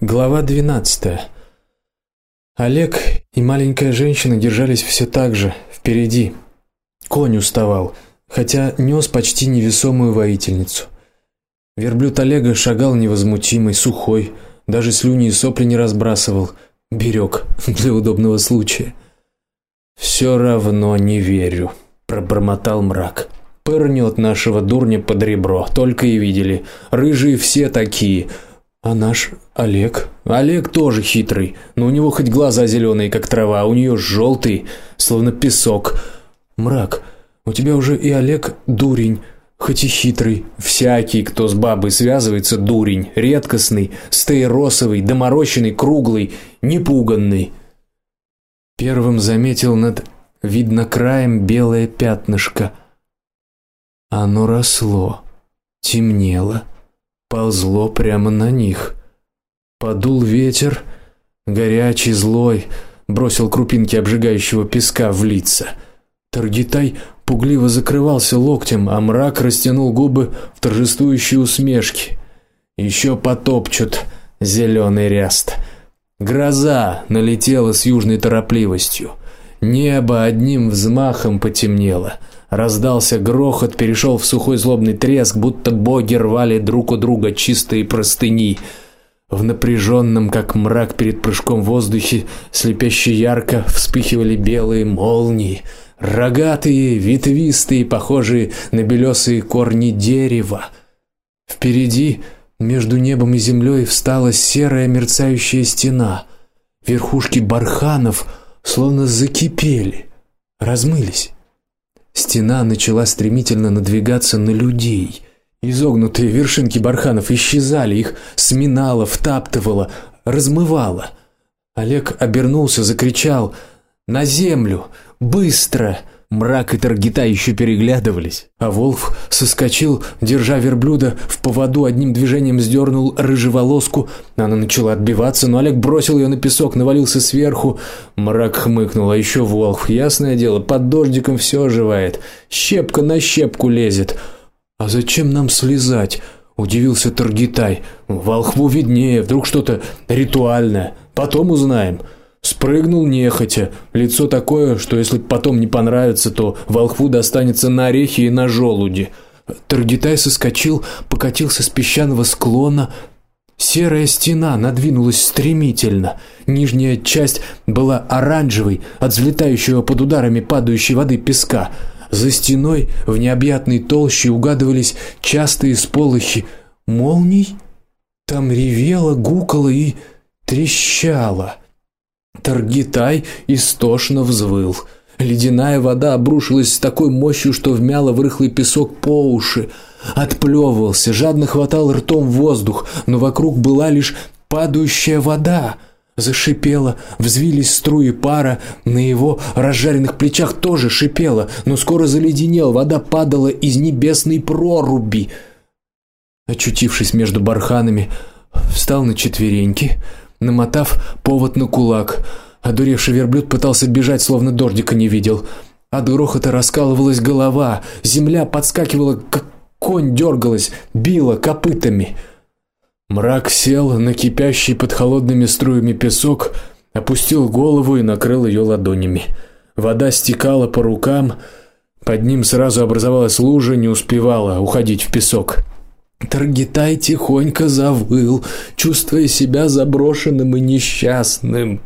Глава 12. Олег и маленькая женщина держались все так же, впереди. Конь уставал, хотя нес почти невесомую воительницу. Верблюд Олега шагал невозмутимый, сухой, даже слюни и сопли не разбрасывал, берег для удобного случая. Все равно не верю, пробормотал мрак. Пырнет нашего дурня под ребро, только и видели. Рыжие все такие. А наш Олег? Олег тоже хитрый, но у него хоть глаза зеленые, как трава, а у нее желтый, словно песок. Мрак. У тебя уже и Олег дурень, хоть и хитрый. Всякий, кто с бабой связывается, дурень, редкостный, стейросовый, доморощенный, круглый, непуганный. Первым заметил над видно краем белое пятнышко. Оно росло, темнело ползло прямо на них. Подул ветер, горячий, злой, бросил крупинки обжигающего песка в лица. Таргитай пугливо закрывался локтем, а мрак растянул губы в торжествующей усмешке. Еще потопчут зеленый ряст. Гроза налетела с южной торопливостью. Небо одним взмахом потемнело. Раздался грохот, перешел в сухой злобный треск, будто боги рвали друг у друга чистые простыни. В напряженном, как мрак перед прыжком в воздухе, слепяще ярко вспыхивали белые молнии, рогатые, ветвистые, похожие на белесые корни дерева. Впереди, между небом и землей, встала серая мерцающая стена. Верхушки барханов словно закипели, размылись. Стена начала стремительно надвигаться на людей. Изогнутые вершинки барханов исчезали, их сминало, втаптывало, размывало. Олег обернулся, закричал: "На землю! Быстро!" Мрак и Таргита еще переглядывались, а Волф соскочил, держа верблюда в поводу, одним движением сдернул рыжеволоску. Она начала отбиваться, но Олег бросил ее на песок, навалился сверху. Мрак хмыкнул, а еще Волф, ясное дело, под дождиком все оживает. Щепка на щепку лезет. А зачем нам слезать? удивился Таргитай. Волхву виднее, вдруг что-то ритуальное. Потом узнаем. Спрыгнул нехотя, лицо такое, что если потом не понравится, то волхву достанется на орехи и на желуди. Таргитай соскочил, покатился с песчаного склона. Серая стена надвинулась стремительно. Нижняя часть была оранжевой от взлетающего под ударами падающей воды песка. За стеной в необъятной толще угадывались частые сполохи молний. Там ревело, гукало и трещало. Таргитай истошно взвыл. Ледяная вода обрушилась с такой мощью, что вмяла в рыхлый песок по уши. Отплевывался, жадно хватал ртом воздух, но вокруг была лишь падающая вода. Зашипело, взвились струи пара, на его разжаренных плечах тоже шипело, но скоро заледенел, вода падала из небесной проруби. Очутившись между барханами, встал на четвереньки, намотав повод на кулак. Одуревший верблюд пытался бежать, словно дождика не видел. От грохота раскалывалась голова, земля подскакивала, как конь дергалась, била копытами. Мрак сел на кипящий под холодными струями песок, опустил голову и накрыл ее ладонями. Вода стекала по рукам, под ним сразу образовалась лужа, не успевала уходить в песок. Таргитай тихонько завыл, чувствуя себя заброшенным и несчастным.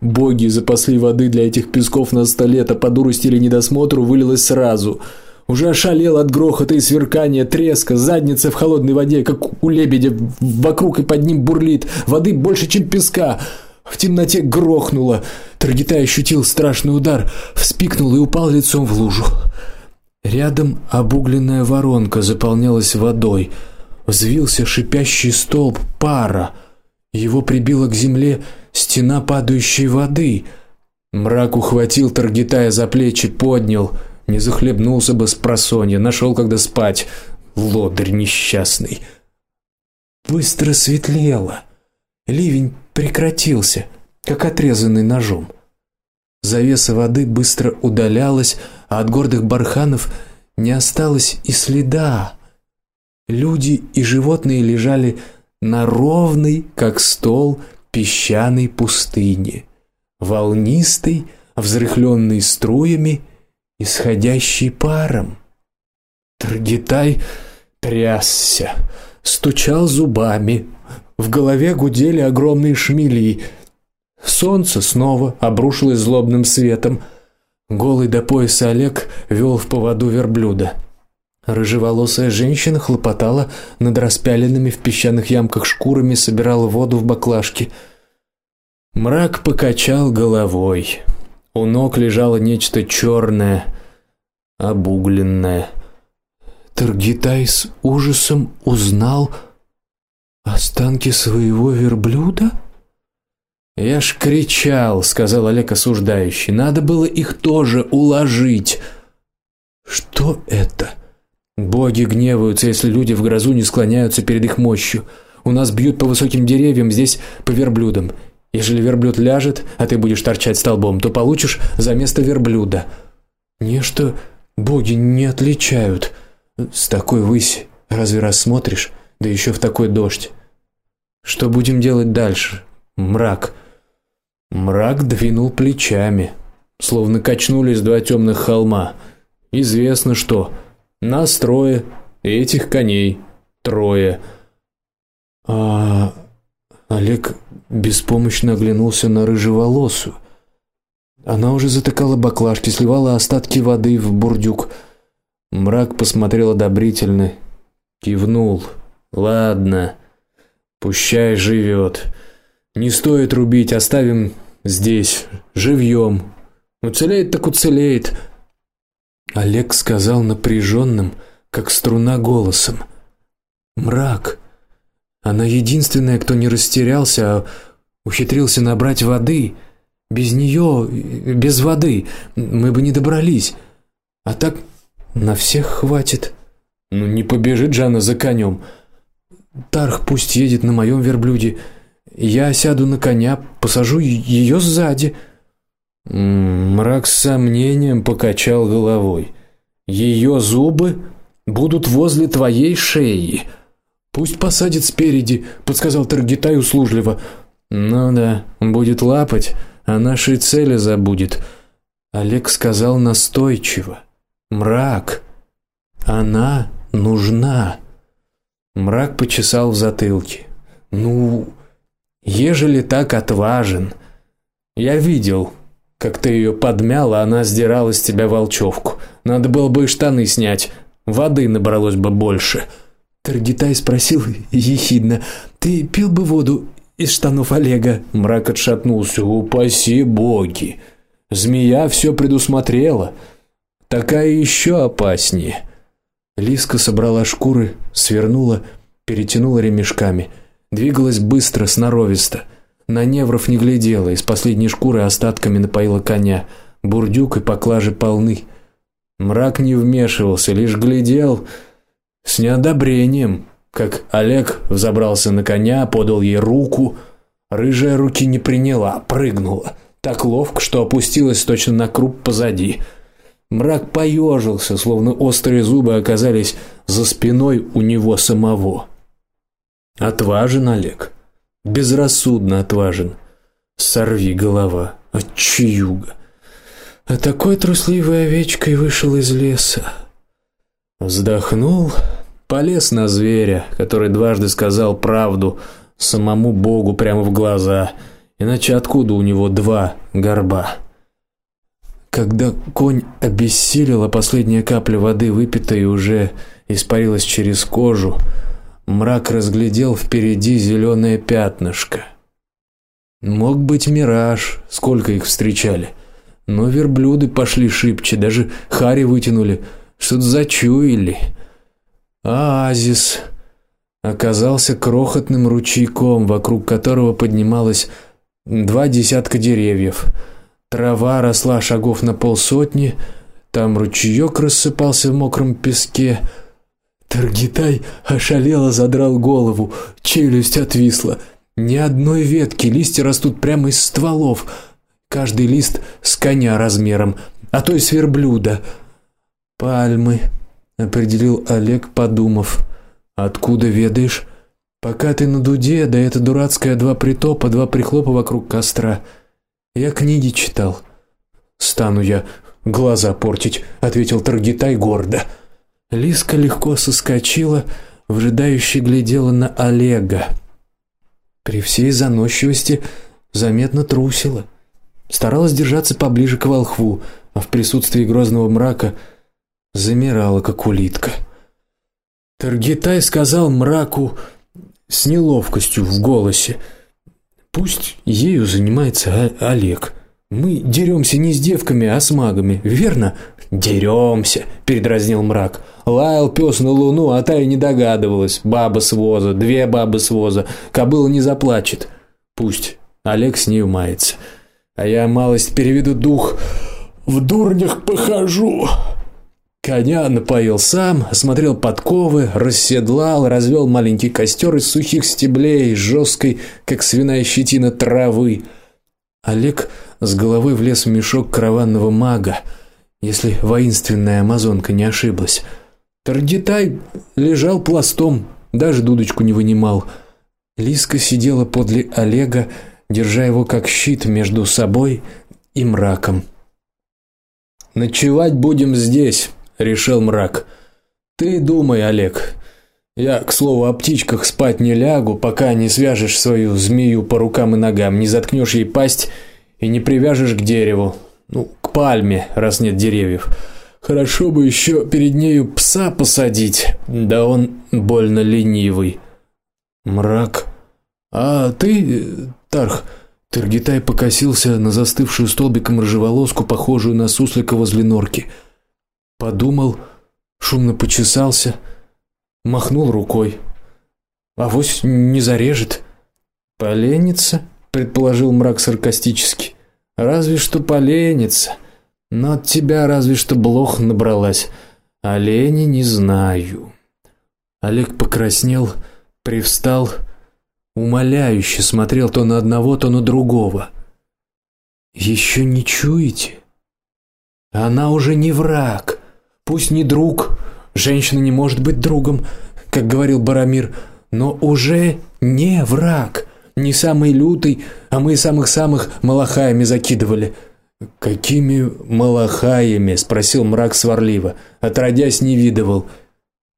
Боги запасли воды для этих песков на сто лет, а по дурости или недосмотру вылилось сразу. Уже ошалел от грохота и сверкания, треска, задница в холодной воде, как у лебедя, вокруг и под ним бурлит, воды больше, чем песка. В темноте грохнуло. Таргитай ощутил страшный удар, вспикнул и упал лицом в лужу. Рядом обугленная воронка заполнялась водой. Взвился шипящий столб пара. Его прибило к земле стена падающей воды. Мрак ухватил Таргитая за плечи, поднял, не захлебнулся бы с просонья, нашел когда спать. Лодырь несчастный. Быстро светлело. Ливень прекратился, как отрезанный ножом. Завеса воды быстро удалялась, а от гордых барханов не осталось и следа. Люди и животные лежали на ровной, как стол, песчаной пустыне, волнистой, взрыхленной струями, исходящей паром. Таргитай трясся, стучал зубами. В голове гудели огромные шмели. Солнце снова обрушилось злобным светом. Голый до пояса Олег вел в поводу верблюда. Рыжеволосая женщина хлопотала над распяленными в песчаных ямках шкурами, собирала воду в баклажки. Мрак покачал головой. У ног лежало нечто черное, обугленное. Таргитай с ужасом узнал останки своего верблюда. Я ж кричал, сказал Олег осуждающий. Надо было их тоже уложить. Что это? Боги гневаются, если люди в грозу не склоняются перед их мощью. У нас бьют по высоким деревьям, здесь по верблюдам. Если верблюд ляжет, а ты будешь торчать столбом, то получишь за место верблюда. Нечто боги не отличают. С такой выси разве рассмотришь, да еще в такой дождь. Что будем делать дальше? Мрак. Мрак двинул плечами, словно качнулись два темных холма. Известно что. Нас трое, этих коней трое. А Олег беспомощно оглянулся на рыжеволосую. Она уже затыкала баклажки, сливала остатки воды в бурдюк. Мрак посмотрел одобрительно, кивнул. Ладно, пущай живет. Не стоит рубить, оставим здесь живьем. Уцелеет так уцелеет. Олег сказал напряженным, как струна голосом: "Мрак. Она единственная, кто не растерялся, а ухитрился набрать воды. Без нее, без воды мы бы не добрались. А так на всех хватит. Ну не побежит же она за конем. Тарх пусть едет на моем верблюде. Я сяду на коня, посажу ее сзади". Мрак с сомнением покачал головой. Ее зубы будут возле твоей шеи. Пусть посадит спереди, подсказал Таргитай услужливо. Ну да, будет лапать, а нашей цели забудет. Олег сказал настойчиво. Мрак. Она нужна. Мрак почесал в затылке. Ну, ежели так отважен. Я видел, как ты ее подмяла, она сдирала с тебя волчевку. Надо было бы и штаны снять. Воды набралось бы больше. Таргитай спросил ехидно: "Ты пил бы воду из штанов Олега?" Мрак отшатнулся. "Упаси боги. Змея все предусмотрела. Такая еще опаснее". Лиска собрала шкуры, свернула, перетянула ремешками, двигалась быстро, сноровисто. На невров не глядела, из последней шкуры остатками напоила коня. Бурдюк и поклажи полны. Мрак не вмешивался, лишь глядел с неодобрением, как Олег взобрался на коня, подал ей руку. Рыжая руки не приняла, прыгнула, так ловко, что опустилась точно на круп позади. Мрак поежился, словно острые зубы оказались за спиной у него самого. Отважен Олег безрассудно отважен. Сорви голова, отчаюга. А такой трусливой овечкой вышел из леса. Вздохнул, полез на зверя, который дважды сказал правду самому Богу прямо в глаза. Иначе откуда у него два горба? Когда конь обессилел, а последняя капля воды выпитая уже испарилась через кожу, Мрак разглядел впереди зеленое пятнышко. Мог быть мираж, сколько их встречали. Но верблюды пошли шибче, даже хари вытянули, что-то зачуяли. Оазис оказался крохотным ручейком, вокруг которого поднималось два десятка деревьев. Трава росла шагов на полсотни, там ручеек рассыпался в мокром песке, Таргитай ошалело задрал голову, челюсть отвисла. Ни одной ветки, листья растут прямо из стволов. Каждый лист с коня размером, а то и с верблюда. Пальмы, определил Олег, подумав. Откуда ведаешь? Пока ты на дуде, да это дурацкое два притопа, два прихлопа вокруг костра. Я книги читал. Стану я глаза портить, ответил Таргитай гордо. Лиска легко соскочила, вжидающе глядела на Олега. При всей заносчивости заметно трусила. Старалась держаться поближе к волхву, а в присутствии грозного мрака замирала как улитка. Таргитай сказал мраку: с неловкостью в голосе. Пусть ею занимается Олег. Мы деремся не с девками, а с магами, верно? Деремся, передразнил мрак. Лаял пес на луну, а та и не догадывалась. Баба с воза, две бабы с воза. Кобыла не заплачет. Пусть Олег с ней мается. А я малость переведу дух, в дурнях похожу. Коня напоил сам, осмотрел подковы, расседлал, развел маленький костер из сухих стеблей, жесткой, как свиная щетина травы. Олег с головой влез в мешок караванного мага, если воинственная амазонка не ошиблась. Таргитай лежал пластом, даже дудочку не вынимал. Лиска сидела подле Олега, держа его как щит между собой и мраком. Ночевать будем здесь, решил мрак. Ты думай, Олег. Я, к слову, о птичках спать не лягу, пока не свяжешь свою змею по рукам и ногам, не заткнешь ей пасть и не привяжешь к дереву, ну, к пальме, раз нет деревьев. Хорошо бы еще перед нею пса посадить. Да он больно ленивый. Мрак. А ты, Тарх, Таргитай покосился на застывшую столбиком рыжеволоску, похожую на суслика возле норки. Подумал, шумно почесался, махнул рукой. А вось не зарежет. Поленится, предположил мрак саркастически. Разве что поленится. Но от тебя разве что блох набралась. Олени не знаю. Олег покраснел, привстал, умоляюще смотрел то на одного, то на другого. Еще не чуете? Она уже не враг. Пусть не друг, женщина не может быть другом, как говорил Барамир, но уже не враг, не самый лютый, а мы самых-самых малахаями закидывали. Какими малахаями, спросил мрак сварливо. Отродясь не видывал.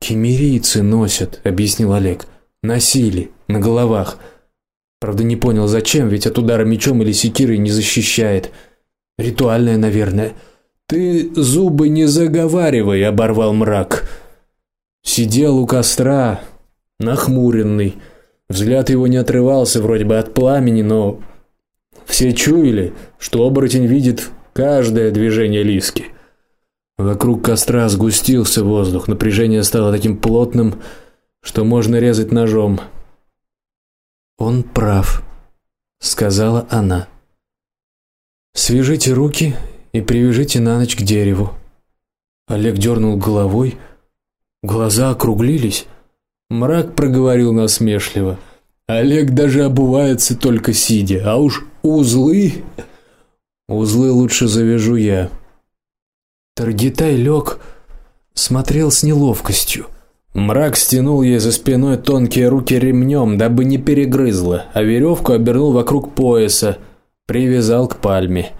Кемерийцы носят, объяснил Олег. Носили на головах. Правда, не понял зачем, ведь от удара мечом или секирой не защищает. Ритуальное, наверное. Ты зубы не заговаривай, оборвал мрак. Сидел у костра, нахмуренный. Взгляд его не отрывался вроде бы от пламени, но все чуяли, что оборотень видит каждое движение Лиски. Вокруг костра сгустился воздух, напряжение стало таким плотным, что можно резать ножом. Он прав, сказала она. Свяжите руки и привяжите на ночь к дереву. Олег дернул головой, глаза округлились. Мрак проговорил насмешливо: "Олег даже обувается только сидя, а уж узлы узлы лучше завяжу я". Таргитай лег, смотрел с неловкостью. Мрак стянул ей за спиной тонкие руки ремнем, дабы не перегрызло, а веревку обернул вокруг пояса, привязал к пальме.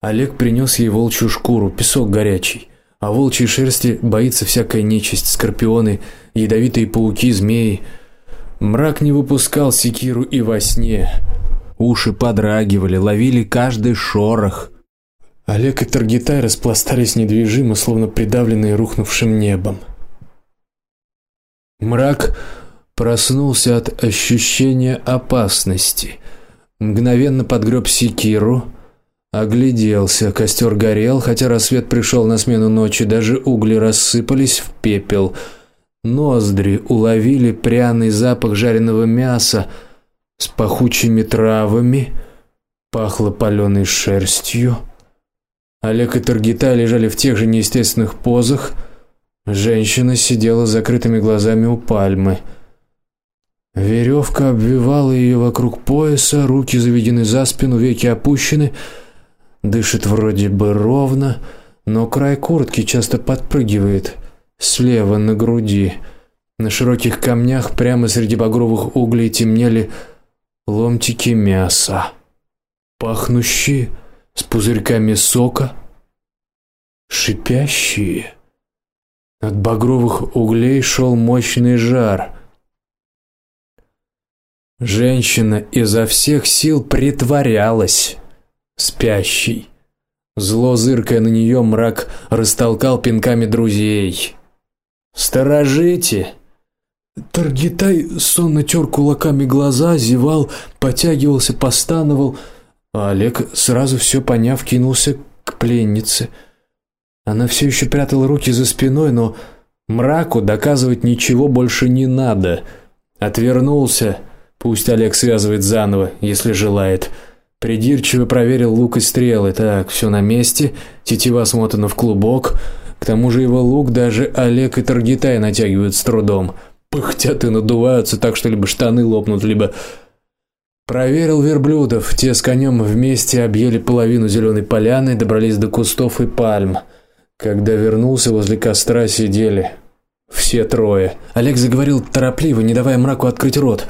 Олег принес ей волчью шкуру, песок горячий. А волчьей шерсти боится всякая нечисть, скорпионы, ядовитые пауки, змеи. Мрак не выпускал секиру и во сне. Уши подрагивали, ловили каждый шорох. Олег и Таргитай распластались недвижимо, словно придавленные рухнувшим небом. Мрак проснулся от ощущения опасности. Мгновенно подгреб секиру, Огляделся, костер горел, хотя рассвет пришел на смену ночи, даже угли рассыпались в пепел. Ноздри уловили пряный запах жареного мяса с пахучими травами, пахло паленой шерстью. Олег и Таргита лежали в тех же неестественных позах. Женщина сидела с закрытыми глазами у пальмы. Веревка обвивала ее вокруг пояса, руки заведены за спину, веки опущены. Дышит вроде бы ровно, но край куртки часто подпрыгивает слева на груди. На широких камнях прямо среди багровых углей темнели ломтики мяса, пахнущие с пузырьками сока, шипящие. От багровых углей шел мощный жар. Женщина изо всех сил притворялась спящей. Зло зыркая на нее, мрак растолкал пинками друзей. Сторожите. Таргитай сонно тер кулаками глаза, зевал, потягивался, постановал. А Олег, сразу все поняв, кинулся к пленнице. Она все еще прятала руки за спиной, но мраку доказывать ничего больше не надо. Отвернулся. Пусть Олег связывает заново, если желает. Придирчиво проверил лук и стрелы. Так, все на месте. Тетива смотана в клубок. К тому же его лук даже Олег и Таргитай натягивают с трудом. Пыхтят и надуваются так, что либо штаны лопнут, либо Проверил верблюдов. Те с конем вместе объели половину зеленой поляны, добрались до кустов и пальм. Когда вернулся, возле костра сидели все трое. Олег заговорил торопливо, не давая мраку открыть рот.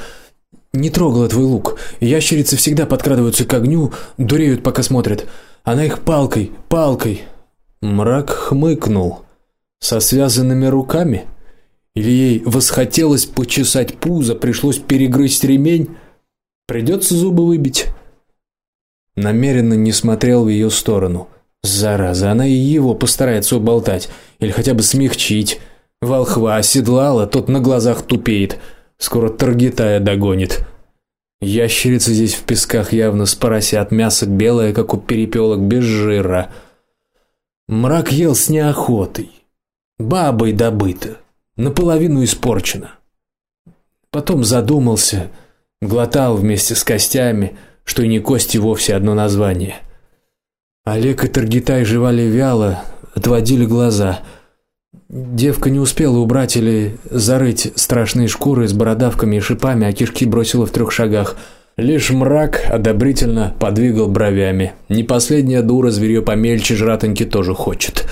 Не трогала твой лук. Ящерицы всегда подкрадываются к огню, дуреют, пока смотрят. Она их палкой, палкой. Мрак хмыкнул. Со связанными руками или ей восхотелось почесать пузо, пришлось перегрызть ремень, придется зубы выбить. Намеренно не смотрел в ее сторону. Зараза, она и его постарается уболтать или хотя бы смягчить. Волхва оседлала, тот на глазах тупеет. Скоро Таргитая догонит. Ящерица здесь в песках явно с поросят, мясо белое, как у перепелок, без жира. Мрак ел с неохотой. Бабой добыто, наполовину испорчено. Потом задумался, глотал вместе с костями, что и не кости вовсе одно название. Олег и Таргитай жевали вяло, отводили глаза. Девка не успела убрать или зарыть страшные шкуры с бородавками и шипами, а кишки бросила в трех шагах. Лишь мрак одобрительно подвигал бровями. Не последняя дура зверьё помельче жратоньки тоже хочет.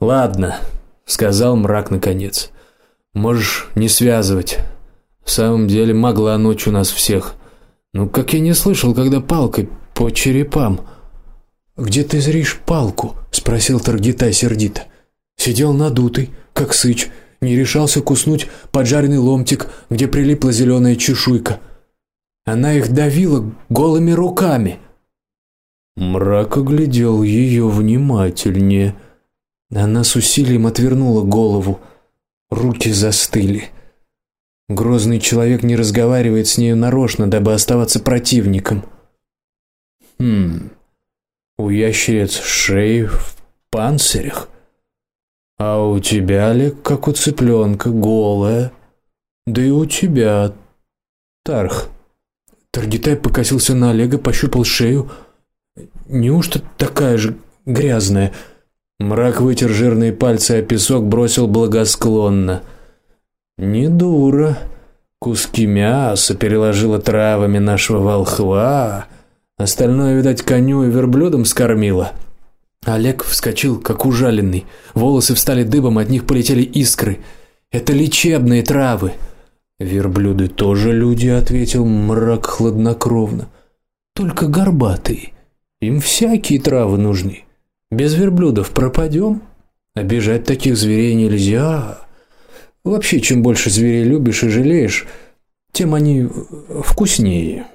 Ладно, сказал мрак наконец. Можешь не связывать. В самом деле могла ночь у нас всех. Ну как я не слышал, когда палкой по черепам. Где ты зришь палку? спросил Таргитай сердито. Сидел надутый, как сыч, не решался куснуть поджаренный ломтик, где прилипла зеленая чешуйка. Она их давила голыми руками. Мрак оглядел ее внимательнее. Она с усилием отвернула голову. Руки застыли. Грозный человек не разговаривает с ней нарочно, дабы оставаться противником. Хм. У ящериц шеи в панцирях, а у тебя, Олег, как у цыпленка, голая. Да и у тебя, Тарх. Таргитай покосился на Олега, пощупал шею. Неужто такая же грязная? Мрак вытер жирные пальцы о песок, бросил благосклонно: "Не дура. Куски мяса переложила травами нашего волхва, остальное, видать, коню и верблюдам скормила". Олег вскочил как ужаленный. Волосы встали дыбом, от них полетели искры. Это лечебные травы. Верблюды тоже люди, ответил мрак хладнокровно. Только горбатые. Им всякие травы нужны. Без верблюдов пропадем. Обижать таких зверей нельзя. Вообще, чем больше зверей любишь и жалеешь, тем они вкуснее.